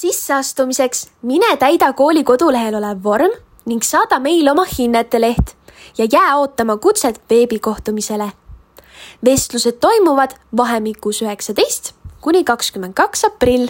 sisseastumiseks mine täida kooli kodulehel olev vorm ning saada meile oma hinnete leht ja jää ootama kutset veebikohtumisele. vestlused toimuvad vahemikus üheksateist kuni kakskümmend kaks aprill